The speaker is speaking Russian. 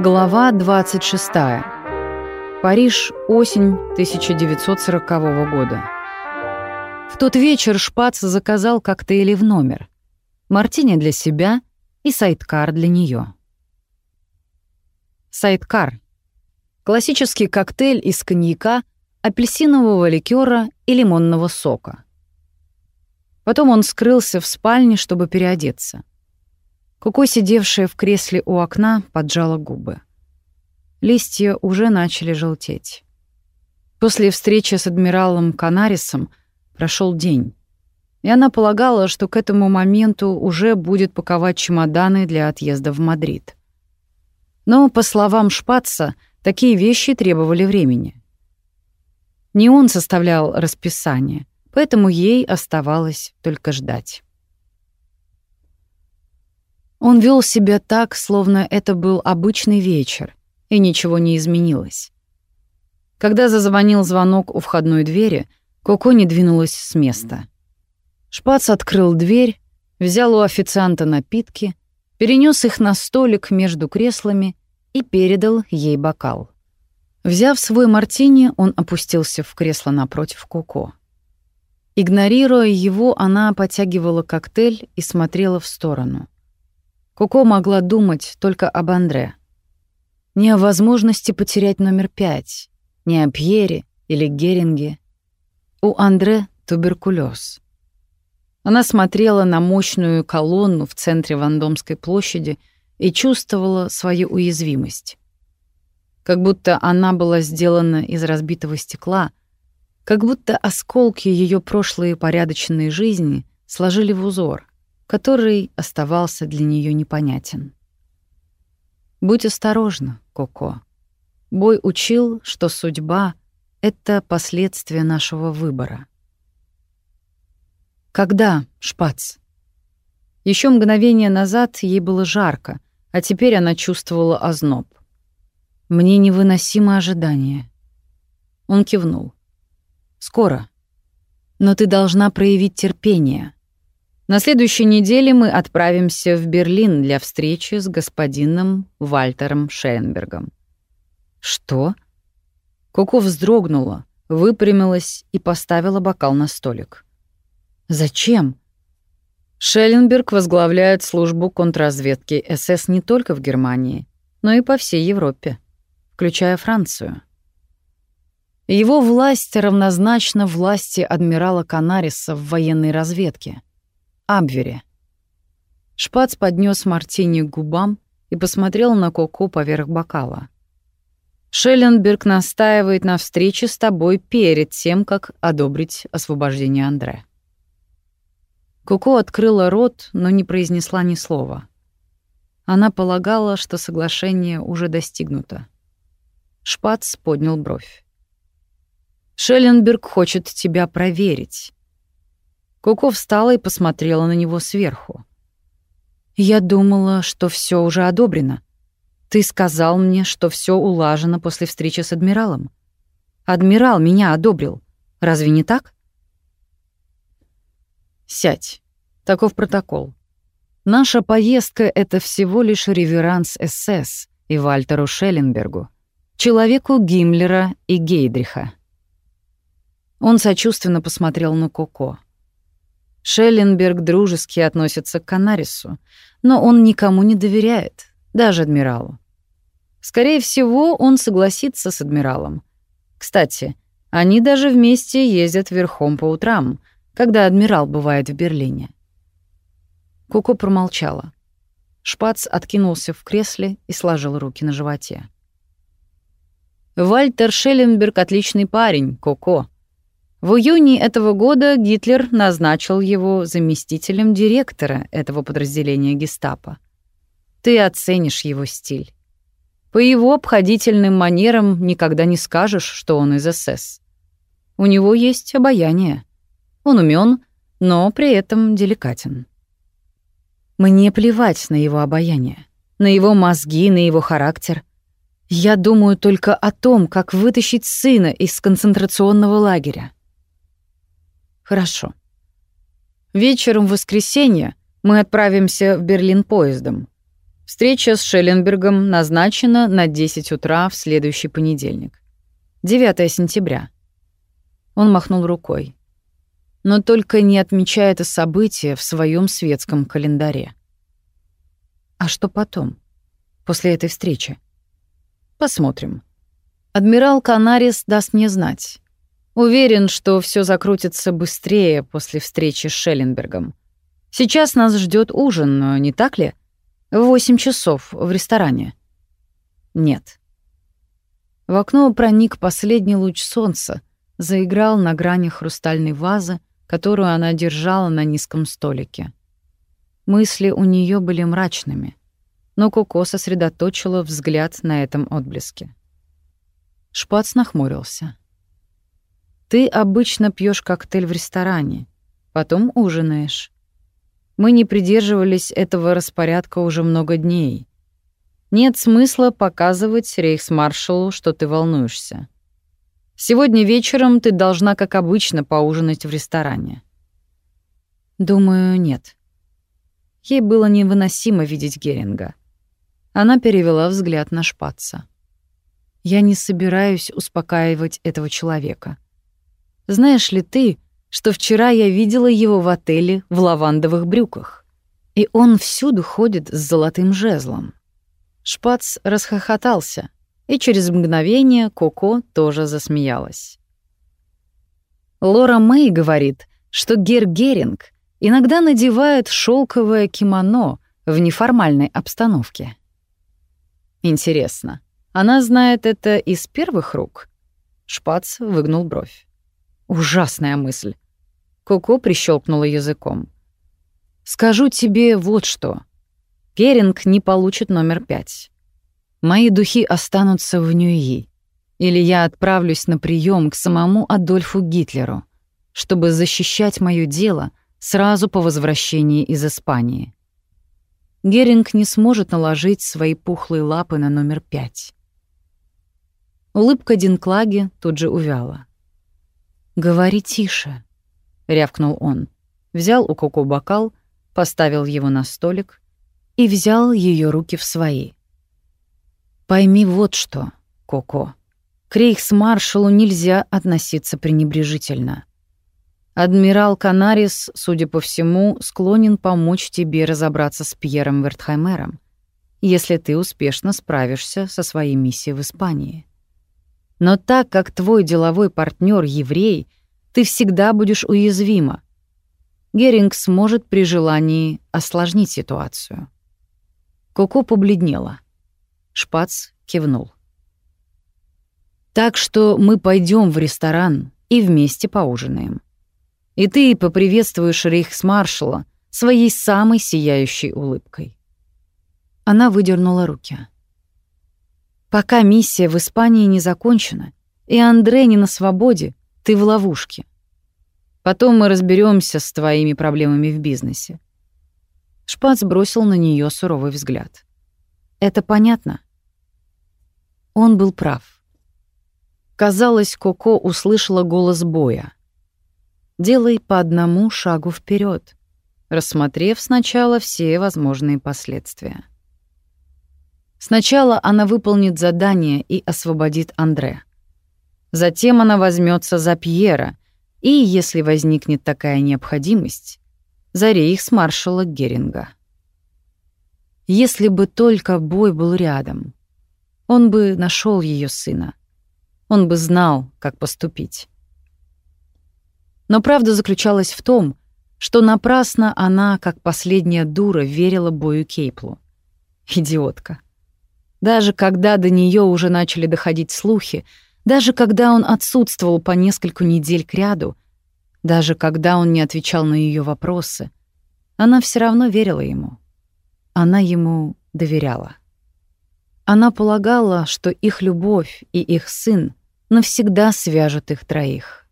Глава 26. Париж, осень 1940 года. В тот вечер Шпац заказал коктейли в номер. Мартини для себя и сайдкар для нее. Сайдкар — классический коктейль из коньяка, апельсинового ликера и лимонного сока. Потом он скрылся в спальне, чтобы переодеться. Куко, сидевшая в кресле у окна, поджала губы. Листья уже начали желтеть. После встречи с адмиралом Канарисом прошел день, и она полагала, что к этому моменту уже будет паковать чемоданы для отъезда в Мадрид. Но, по словам Шпаца, такие вещи требовали времени. Не он составлял расписание, поэтому ей оставалось только ждать. Он вел себя так, словно это был обычный вечер, и ничего не изменилось. Когда зазвонил звонок у входной двери, Коко не двинулась с места. Шпац открыл дверь, взял у официанта напитки, перенес их на столик между креслами и передал ей бокал. Взяв свой мартини, он опустился в кресло напротив Коко. Игнорируя его, она потягивала коктейль и смотрела в сторону — Коко могла думать только об Андре. Не о возможности потерять номер пять, не о Пьере или Геринге. У Андре туберкулез. Она смотрела на мощную колонну в центре Вандомской площади и чувствовала свою уязвимость. Как будто она была сделана из разбитого стекла, как будто осколки ее прошлой порядочной жизни сложили в узор который оставался для нее непонятен. Будь осторожна, Коко. Бой учил, что судьба — это последствия нашего выбора. Когда, Шпац? Еще мгновение назад ей было жарко, а теперь она чувствовала озноб. Мне невыносимо ожидание. Он кивнул. Скоро. Но ты должна проявить терпение — на следующей неделе мы отправимся в Берлин для встречи с господином Вальтером Шейнбергом. Что? Коко вздрогнула, выпрямилась и поставила бокал на столик. Зачем? Шелленберг возглавляет службу контрразведки СС не только в Германии, но и по всей Европе, включая Францию. Его власть равнозначна власти адмирала Канариса в военной разведке — Абвере. Шпац поднес мартини к губам и посмотрел на Коко поверх бокала. «Шелленберг настаивает на встрече с тобой перед тем, как одобрить освобождение Андре». Коко открыла рот, но не произнесла ни слова. Она полагала, что соглашение уже достигнуто. Шпац поднял бровь. «Шелленберг хочет тебя проверить. Коко встала и посмотрела на него сверху. «Я думала, что все уже одобрено. Ты сказал мне, что все улажено после встречи с адмиралом. Адмирал меня одобрил. Разве не так?» «Сядь. Таков протокол. Наша поездка — это всего лишь реверанс СС и Вальтеру Шелленбергу, человеку Гиммлера и Гейдриха». Он сочувственно посмотрел на Коко. Шелленберг дружески относится к Канарису, но он никому не доверяет, даже адмиралу. Скорее всего, он согласится с адмиралом. Кстати, они даже вместе ездят верхом по утрам, когда адмирал бывает в Берлине. Куко промолчала. Шпац откинулся в кресле и сложил руки на животе. «Вальтер Шелленберг — отличный парень, Коко», в июне этого года Гитлер назначил его заместителем директора этого подразделения гестапо. Ты оценишь его стиль. По его обходительным манерам никогда не скажешь, что он из СС. У него есть обаяние. Он умен, но при этом деликатен. Мне плевать на его обаяние, на его мозги, на его характер. Я думаю только о том, как вытащить сына из концентрационного лагеря. Хорошо. Вечером в воскресенье мы отправимся в Берлин поездом. Встреча с Шелленбергом назначена на 10 утра в следующий понедельник. 9 сентября. Он махнул рукой. Но только не отмечая это событие в своем светском календаре. А что потом? После этой встречи? Посмотрим. Адмирал Канарис даст мне знать. Уверен, что все закрутится быстрее после встречи с Шелленбергом. Сейчас нас ждет ужин, но не так ли? Восемь часов в ресторане. Нет. В окно проник последний луч солнца, заиграл на грани хрустальной вазы, которую она держала на низком столике. Мысли у нее были мрачными, но Коко сосредоточила взгляд на этом отблеске. Шпац нахмурился. «Ты обычно пьешь коктейль в ресторане, потом ужинаешь. Мы не придерживались этого распорядка уже много дней. Нет смысла показывать рейхсмаршалу, что ты волнуешься. Сегодня вечером ты должна, как обычно, поужинать в ресторане. Думаю, нет. Ей было невыносимо видеть Геринга. Она перевела взгляд на Шпаца. Я не собираюсь успокаивать этого человека. Знаешь ли ты, что вчера я видела его в отеле в лавандовых брюках. И он всюду ходит с золотым жезлом. Шпац расхохотался, и через мгновение Коко тоже засмеялась. Лора Мэй говорит, что Гер Геринг иногда надевает шелковое кимоно в неформальной обстановке. Интересно, она знает это из первых рук? Шпац выгнул бровь. Ужасная мысль. Коко прищелкнула языком. Скажу тебе вот что. Керинг не получит номер пять. Мои духи останутся в Ньюи. Или я отправлюсь на прием к самому Адольфу Гитлеру, чтобы защищать мое дело сразу по возвращении из Испании. Геринг не сможет наложить свои пухлые лапы на номер пять. Улыбка Динклаги тут же увяла. «Говори тише», — рявкнул он. Взял у Коко бокал, поставил его на столик и взял ее руки в свои. «Пойми вот что, Коко. К рейхсмаршалу нельзя относиться пренебрежительно. Адмирал Канарис, судя по всему, склонен помочь тебе разобраться с Пьером Вертхаймером, если ты успешно справишься со своей миссией в Испании. Но так как твой деловой партнер еврей, ты всегда будешь уязвима. Геринг сможет при желании осложнить ситуацию. Коко побледнела. Шпац кивнул. Так что мы пойдем в ресторан и вместе поужинаем. И ты поприветствуешь рейхсмаршала своей самой сияющей улыбкой. Она выдернула руки. Пока миссия в Испании не закончена, и Андре не на свободе, ты в ловушке. Потом мы разберемся с твоими проблемами в бизнесе. Шпац бросил на нее суровый взгляд. Это понятно? Он был прав. Казалось, Коко услышала голос боя. «Делай по одному шагу вперед, рассмотрев сначала все возможные последствия. Сначала она выполнит задание и освободит Андре. Затем она возьмется за Пьера, и, если возникнет такая необходимость, за рейхсмаршала Геринга. Если бы только бой был рядом, он бы нашел ее сына. Он бы знал, как поступить. Но правда заключалась в том, что напрасно она, как последняя дура, верила бою Кейплу. Идиотка. Даже когда до нее уже начали доходить слухи, даже когда он отсутствовал по нескольку недель кряду, даже когда он не отвечал на ее вопросы, она все равно верила ему. Она ему доверяла. Она полагала, что их любовь и их сын навсегда свяжут их троих.